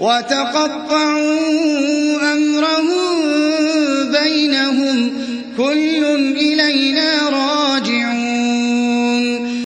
وتقطعوا أمرهم بينهم. كل إلينا